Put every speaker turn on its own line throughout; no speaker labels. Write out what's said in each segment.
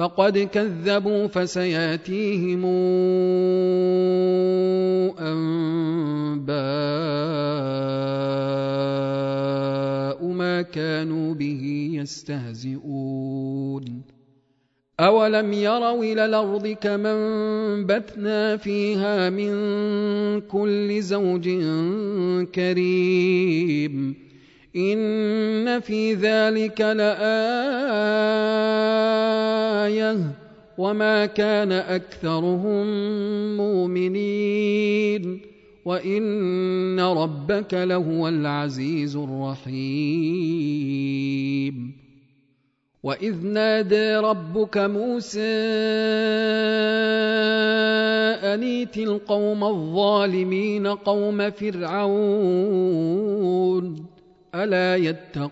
فقد كذبوا فسياتيهم أنباء ما كانوا به يستهزئون. اولم يروا إلى الأرض كما انبتنا فيها من كل زوج كريم إن في ذلك لآية وما كان أكثرهم مؤمنين وإن ربك لهو العزيز الرحيم وإذ نادى ربك موسى أنيت القوم الظالمين قوم فرعون ألا يتقون؟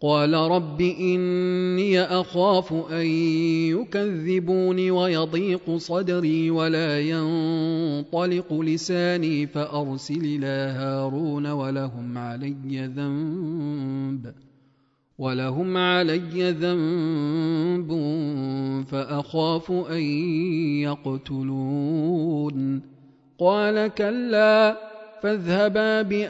قال رب إني أخاف أن يكذبون ويضيق صدري ولا ينطلق لساني فأرسل إلى هارون ولهم علي ذنب ولهم علي ذنب فأخاف أن يقتلون. قال كلا فاذهبا بآياتنا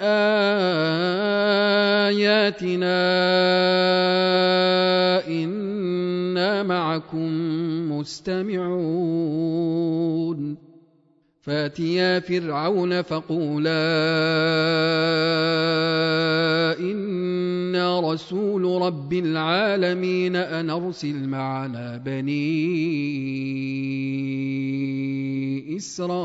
إنا معكم مستمعون. فاتيا فرعون فقولا أنا رسول رب العالمين ان ارسل معنا بني اسرائيل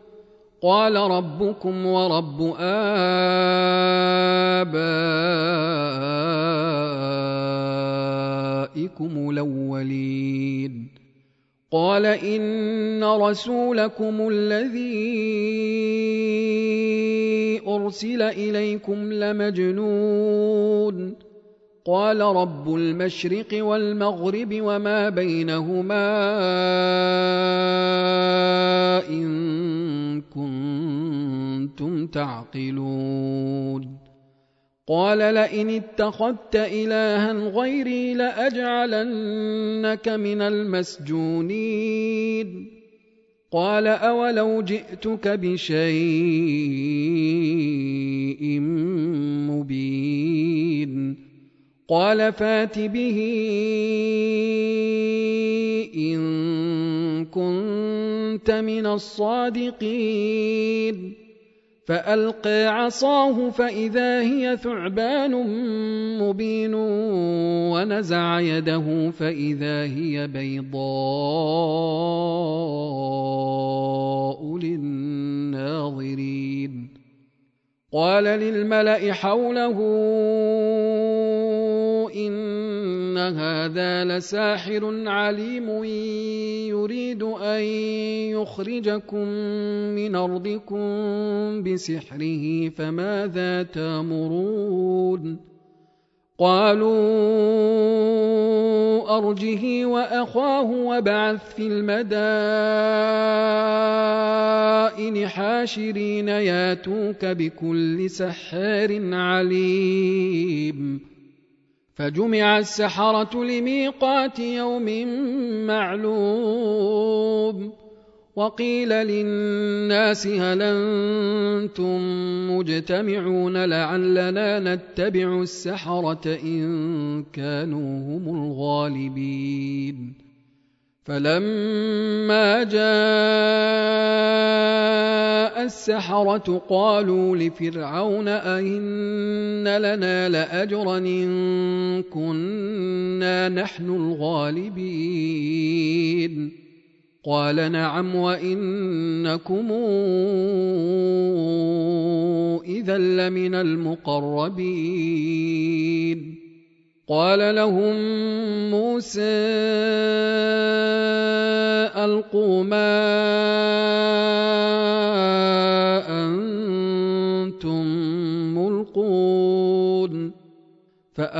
قال ربكم ورب آبائكم الأولين. قال إن رسولكم الذي أرسل إليكم لمجنون. قال رب المشرق والمغرب وما بينهما إن كنتم تعقلون. قال لئن اتخذت إلها غيري لأجعلنك من المسجونين. قال أولو جئتك بشيء مبين. قال فات به إن كنت من الصادقين. فألقى عصاه فإذا هي ثعبان مبين ونزع يده فإذا هي بيضاء للناظرين. قال للملأ حوله إن هذا لساحر عليم يريد أن يخرجكم من أرضكم بسحره فماذا تأمرون؟ قالوا أرجه وأخاه وابعث في المدائن حاشرين ياتوك بكل سحار عليم. فجمع السحرة لميقات يوم معلوم. وقيل للناس هل أنتم مجتمعون لعلنا نتبع السحرة إن كانوا هم الغالبين. فلما جاء السحرة قالوا لفرعون أئن لنا لأجرا إن كنا نحن الغالبين. قال نعم وإنكم إذا لمن المقربين. قال لهم موسى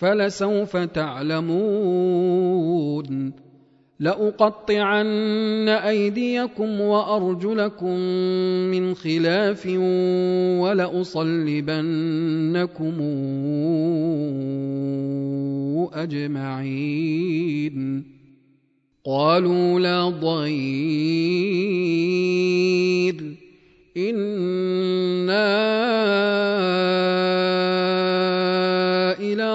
فلسوف تعلمون. لأقطعن أيديكم وأرجلكم من خلاف ولأصلبنكم أجمعين. قالوا لا ضير. إنا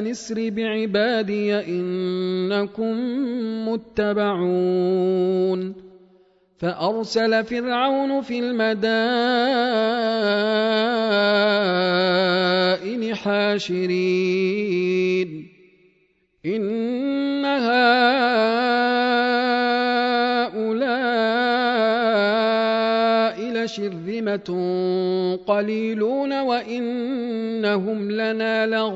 أن اسر بعبادي إنكم متبعون. فأرسل فرعون في المدائن حاشرين. إن هؤلاء لشرذمة قليلون وإنهم لنا لغائظون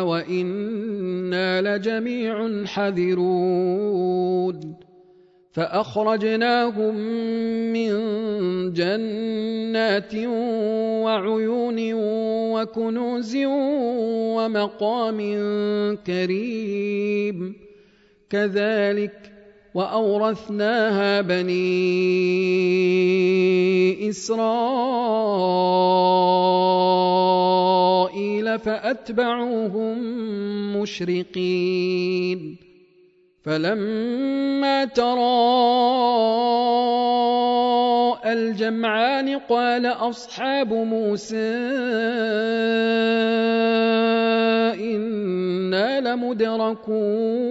وإنا لجميع حذرون فأخرجناهم من جنات وعيون وكنوز ومقام كريم كذلك وأورثناها بني إسرائيل فأتبعوهم مشرقين. فلما تراءى الجمعان قال أصحاب موسى إنا لمدركون.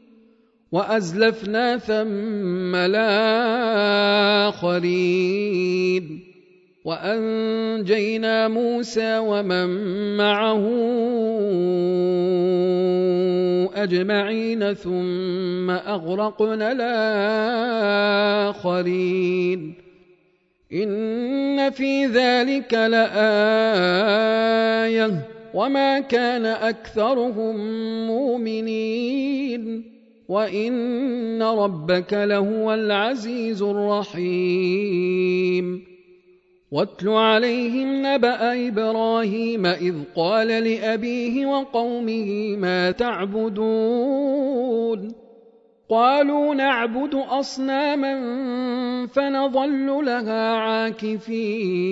وأزلفنا ثم الآخرين. وأنجينا موسى ومن معه أجمعين ثم أغرقنا الآخرين. إن في ذلك لآية. وما كان أكثرهم مؤمنين. وإن ربك لهو العزيز الرحيم واتل عليهم نبأ إبراهيم إذ قال لأبيه وقومه ما تعبدون قالوا نعبد أصناما فنظل لها عاكفين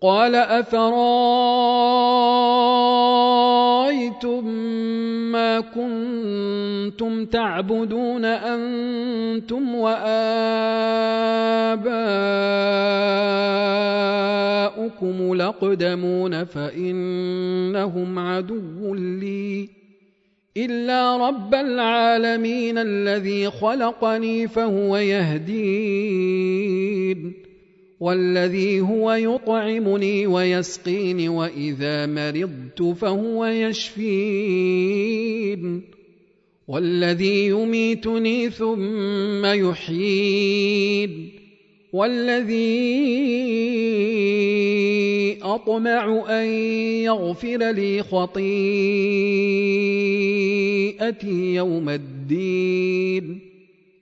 قال أفرأيتم ما كنتم تعبدون أنتم وآباؤكم لقدمون فإنهم عدو لي إلا رب العالمين الذي خلقني فهو يهدين والذي هو يطعمني ويسقين واذا مرضت فهو يشفين والذي يميتني ثم يحيين والذي اطمع ان يغفر لي خطيئتي يوم الدين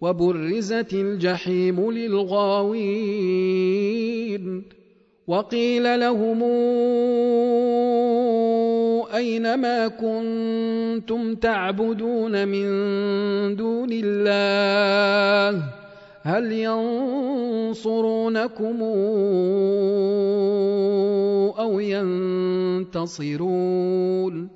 وبرزت الجحيم للغاوين وقيل لهم أين ما كنتم تعبدون من دون الله؟ هل ينصرونكم أو ينتصرون؟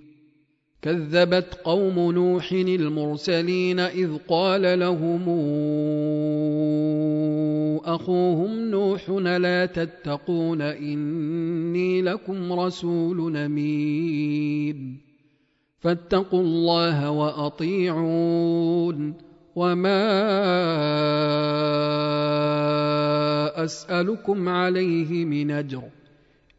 كذبت قوم نوح المرسلين إذ قال لهم أخوهم نوح لا تتقون إني لكم رسول امين فاتقوا الله وأطيعون وما أسألكم عليه من أجر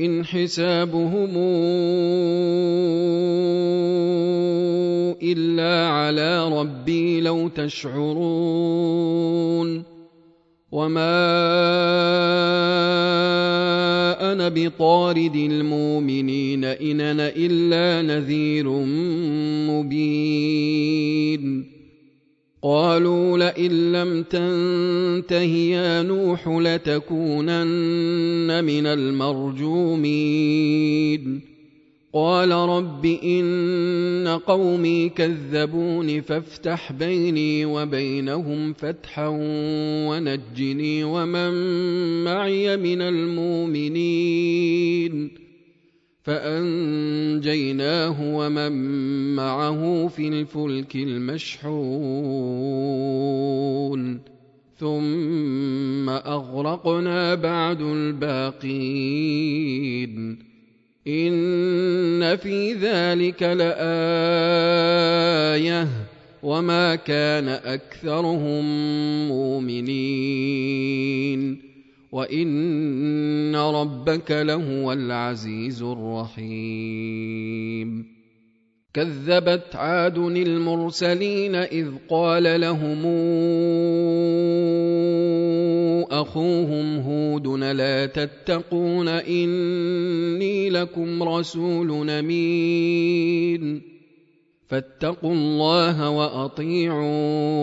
إن حسابهم إلا على ربي لو تشعرون وما أنا بطارد المؤمنين ان أنا إلا نذير مبين قالوا لئن لم تنته يا نوح لتكونن من المرجومين. قال رب إن قومي كذبون فافتح بيني وبينهم فتحا ونجني ومن معي من المؤمنين. فانجيناه ومن معه في الفلك المشحون ثم اغرقنا بعد الباقين ان في ذلك لايه وما كان اكثرهم مؤمنين وان ربك لهو العزيز الرحيم. كذبت عاد المرسلين اذ قال لهم اخوهم هود لا تتقون اني لكم رسول امين فاتقوا الله واطيعون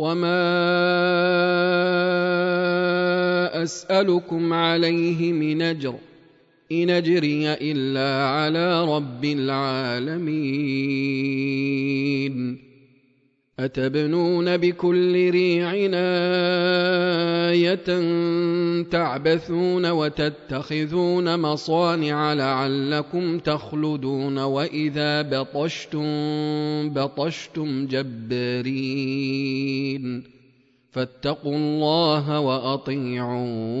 وما اسالكم عليه من اجر ان اجري الا على رب العالمين أتبنون بكل ريع آية تعبثون وتتخذون مصانع لعلكم تخلدون وإذا بطشتم بطشتم جبارين فاتقوا الله وأطيعون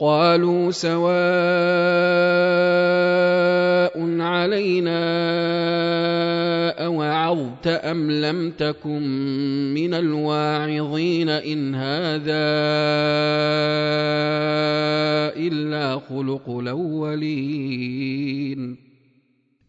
قالوا سواء علينا أوعظت أم لم تكن من الواعظين إن هذا إلا خلق الأولين.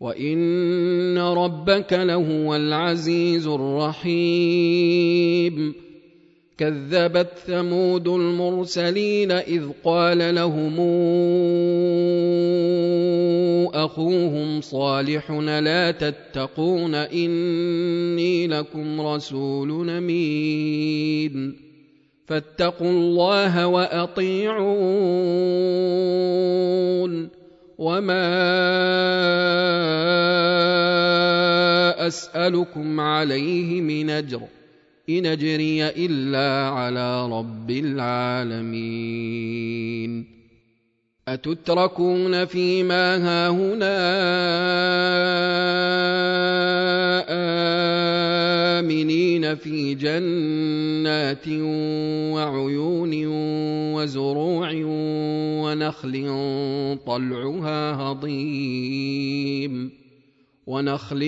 وان ربك لهو العزيز الرحيم كذبت ثمود المرسلين اذ قال لهم اخوهم صالح لا تتقون اني لكم رسول امين فاتقوا الله واطيعون وما اسالكم عليه من اجر إن أجري إلا على رب العالمين أتتركون فيما هاهنا آمنين في جنات وعيون وزروع ونخل طلعها هضيم ونخل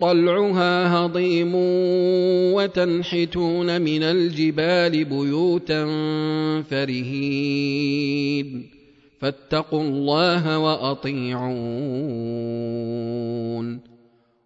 طلعها هضيم وتنحتون من الجبال بيوتا فرهين فاتقوا الله وأطيعون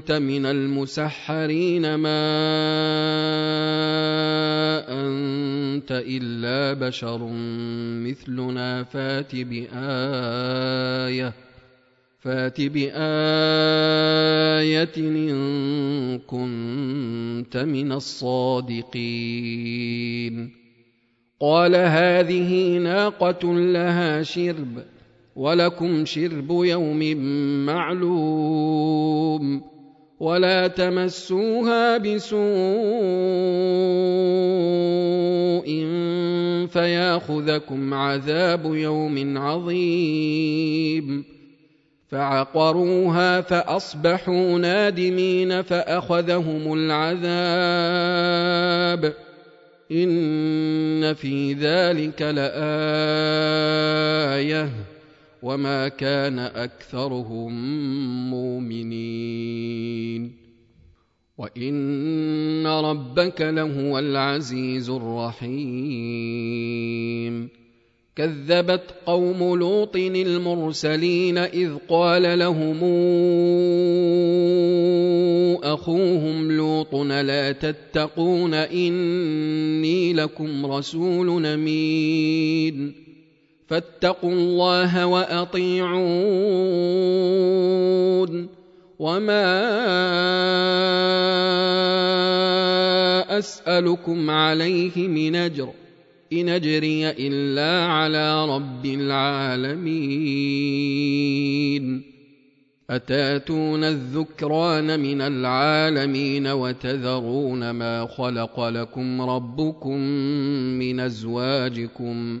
أنت من المسحرين ما أنت إلا بشر مثلنا فات بآية فات بآية إن كنت من الصادقين. قال هذه ناقة لها شرب ولكم شرب يوم معلوم. ولا تمسوها بسوء فياخذكم عذاب يوم عظيم. فعقروها فأصبحوا نادمين فأخذهم العذاب. إن في ذلك لآية. وما كان أكثرهم مؤمنين وإن ربك لهو العزيز الرحيم كذبت قوم لوط المرسلين إذ قال لهم أخوهم لوط لا تتقون إني لكم رسول أمين فاتقوا الله وأطيعون. وما أسألكم عليه من أجر إن أجري إلا على رب العالمين. أتاتون الذكران من العالمين وتذرون ما خلق لكم ربكم من أزواجكم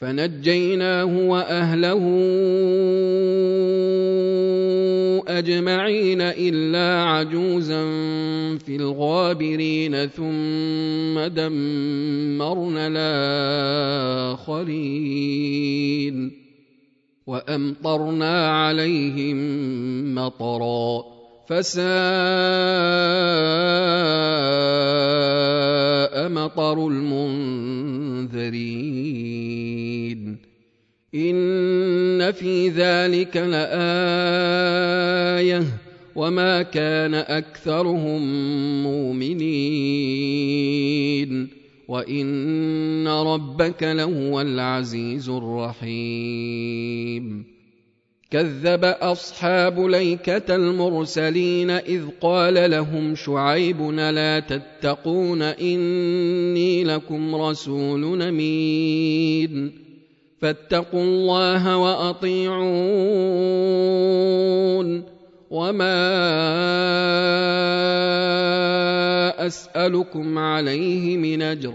فنجيناه وأهله أجمعين إلا عجوزا في الغابرين ثم دمرنا الآخرين وأمطرنا عليهم مطرا فساء مطر المنذرين. إن في ذلك لآية وما كان أكثرهم مؤمنين. وإن ربك لهو العزيز الرحيم. كذب أصحاب ليكة المرسلين إذ قال لهم شعيب لا تتقون إني لكم رسول أمين. فاتقوا الله وأطيعون. وما أسألكم عليه من أجر.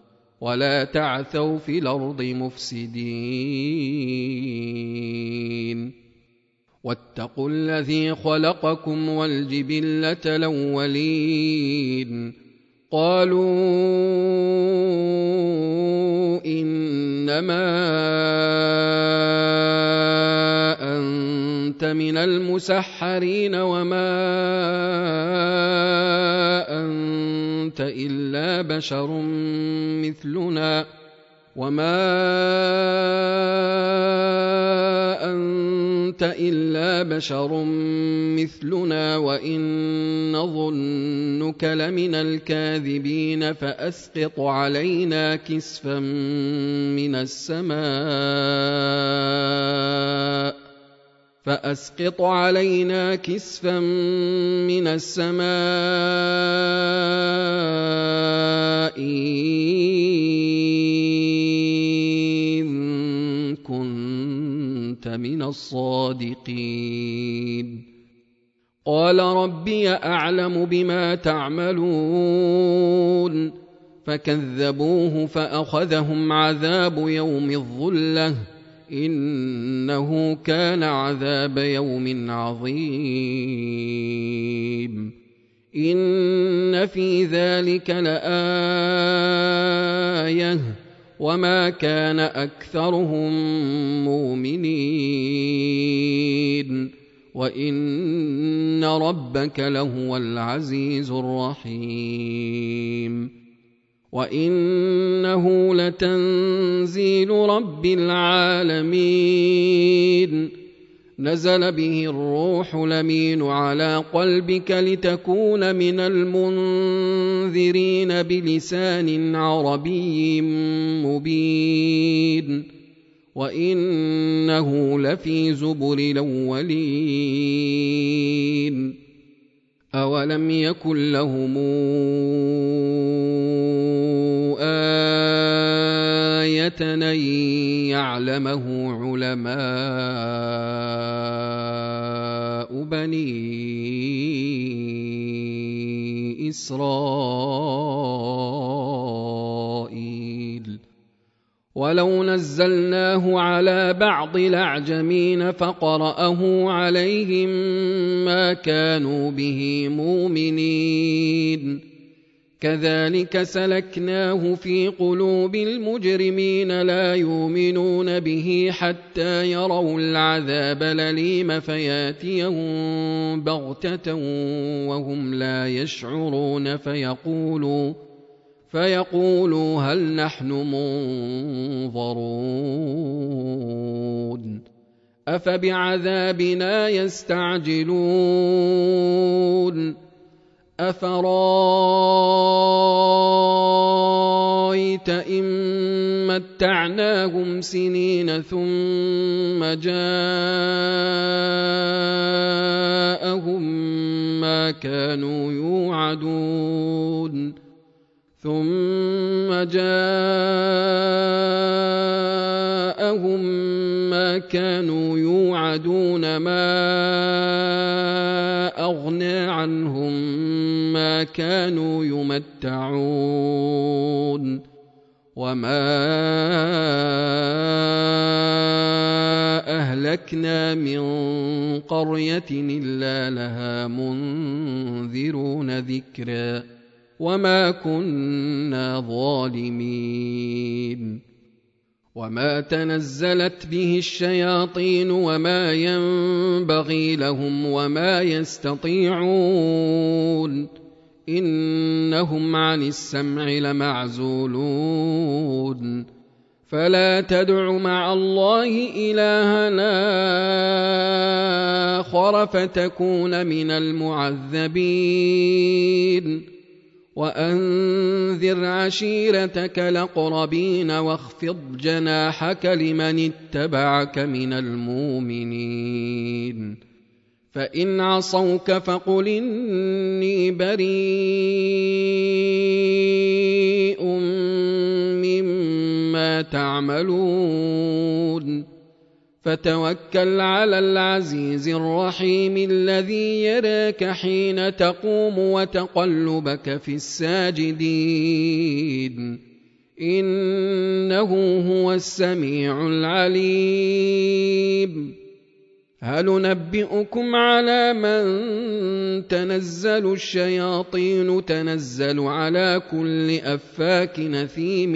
ولا تعثوا في الأرض مفسدين. واتقوا الذي خلقكم والجبلة الأولين. قالوا إنما أنت من المسحرين وما أنت إلا بشر وما انت الا بشر مثلنا وان نظنك لمن الكاذبين فاسقط علينا كسفا من السماء فاسقط علينا كسفا من السماء إن كنت من الصادقين. قال ربي أعلم بما تعملون. فكذبوه فأخذهم عذاب يوم الظلة. إنه كان عذاب يوم عظيم. إن في ذلك لآية. وما كان اكثرهم مؤمنين وان ربك لهو العزيز الرحيم وانه لتنزيل رب العالمين نزل به الروح لمين على قلبك لتكون من المنذرين بلسان عربي مبين وإنه لفي زبر الأولين اولم يكن لهم إيه ان يعلمه علماء بني اسرائيل ولو نزلناه على بعض الاعجمين فقراه عليهم ما كانوا به مؤمنين كذلك سلكناه في قلوب المجرمين لا يؤمنون به حتى يروا العذاب الأليم فياتيهم بغتة وهم لا يشعرون فيقولوا فيقولوا هل نحن منظرون أفبعذابنا يستعجلون أفرأيت إن متعناهم سنين ثم جاءهم ما كانوا يوعدون ثم جاءهم ما كانوا يوعدون ما أغنى عنهم ما كانوا يمتعون. وما أهلكنا من قرية إلا لها منذرون ذكرا. وما كنا ظالمين وما تنزلت به الشياطين وما ينبغي لهم وما يستطيعون انهم عن السمع لمعزولون فلا تدع مع الله إلهنا آخر فتكون من المعذبين وأنذر عشيرتك الأقربين واخفض جناحك لمن اتبعك من المؤمنين. فإن عصوك فقل إني بريء مما تعملون. فتوكل على العزيز الرحيم الذي يراك حين تقوم وتقلبك في الساجدين. إنه هو السميع العليم. هل نبئكم على من تنزل الشياطين؟ تنزل على كل أفاك نثيم